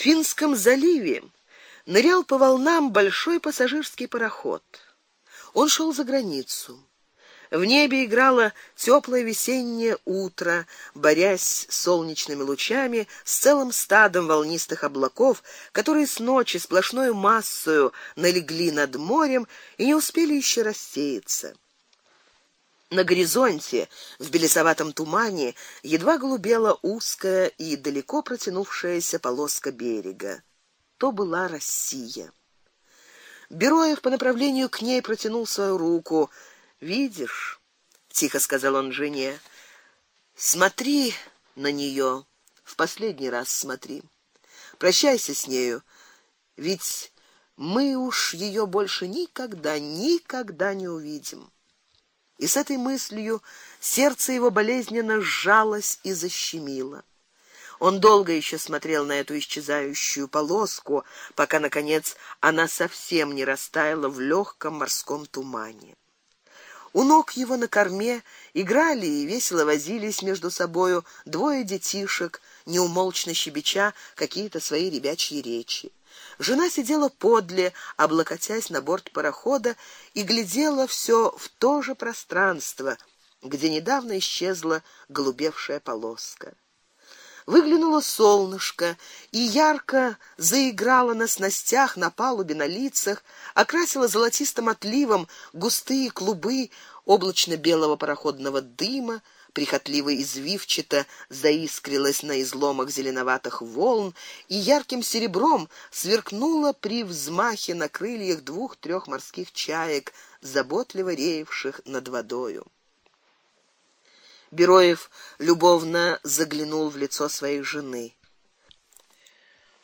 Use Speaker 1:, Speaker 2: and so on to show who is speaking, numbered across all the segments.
Speaker 1: Финском заливе нырял по волнам большой пассажирский пароход. Он шел за границу. В небе играло теплое весеннее утро, борясь с солнечными лучами с целым стадом волнистых облаков, которые с ночи сплошной массою налегли над морем и не успели еще рассеяться. На горизонте, в белесоватом тумане, едва голубела узкая и далеко протянувшаяся полоска берега. То была Россия. Бероев по направлению к ней протянул свою руку. Видишь, тихо сказал он жене. Смотри на нее, в последний раз смотри. Прощайся с нею, ведь мы уж ее больше никогда, никогда не увидим. И с этой мыслью сердце его болезненно сжалось и защемило. Он долго еще смотрел на эту исчезающую полоску, пока наконец она совсем не растаяла в легком морском тумане. У ног его на корме играли и весело возились между собою двое детишек, неумолчно щебеча какие-то свои ребячьи речи. Жена сидела подле, облокотясь на борт парохода и глядела все в то же пространство, где недавно исчезла голубевшая полоска. Выглянуло солнышко и ярко заиграло на снастях, на палубе, на лицах, окрасило золотистым отливом густые клубы облачно-белого пароходного дыма, прихотливо извивчато заискрилась на изломах зеленоватых волн и ярким серебром сверкнула при взмахе на крыльях двух трех морских чаек, заботливо реевших над водою. Бероев любовно заглянул в лицо своей жены.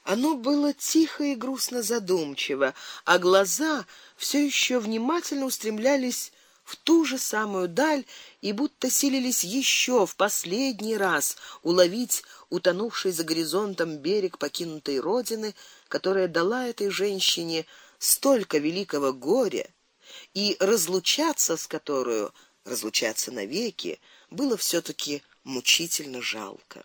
Speaker 1: Оно было тихо и грустно задумчиво, а глаза все еще внимательно устремлялись в ту же самую даль и будто силились еще в последний раз уловить утонувший за горизонтом берег покинутой родины, которая дала этой женщине столько великого горя и разлучаться с которой, разлучаться навеки, было все таки мучительно жалко.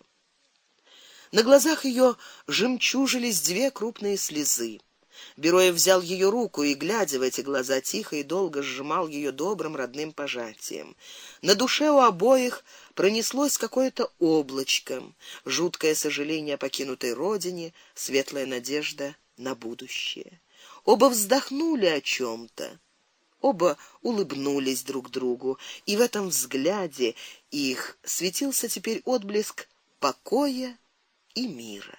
Speaker 1: На глазах ее жемчужились две крупные слезы. Бероев взял ее руку и глядя в эти глаза тихо и долго сжимал ее добрым родным пожатием. На душе у обоих пронеслось какое-то облачко, жуткое сожаление о покинутой родине, светлая надежда на будущее. Оба вздохнули о чем то Оба улыбнулись друг другу, и в этом взгляде их светился теперь отблеск покоя и мира.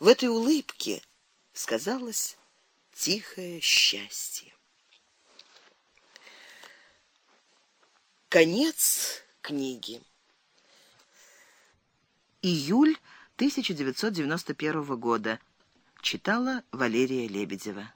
Speaker 1: В этой улыбке сказалось тихое счастье. Конец книги. Июль 1991 года. Читала Валерия Лебедева.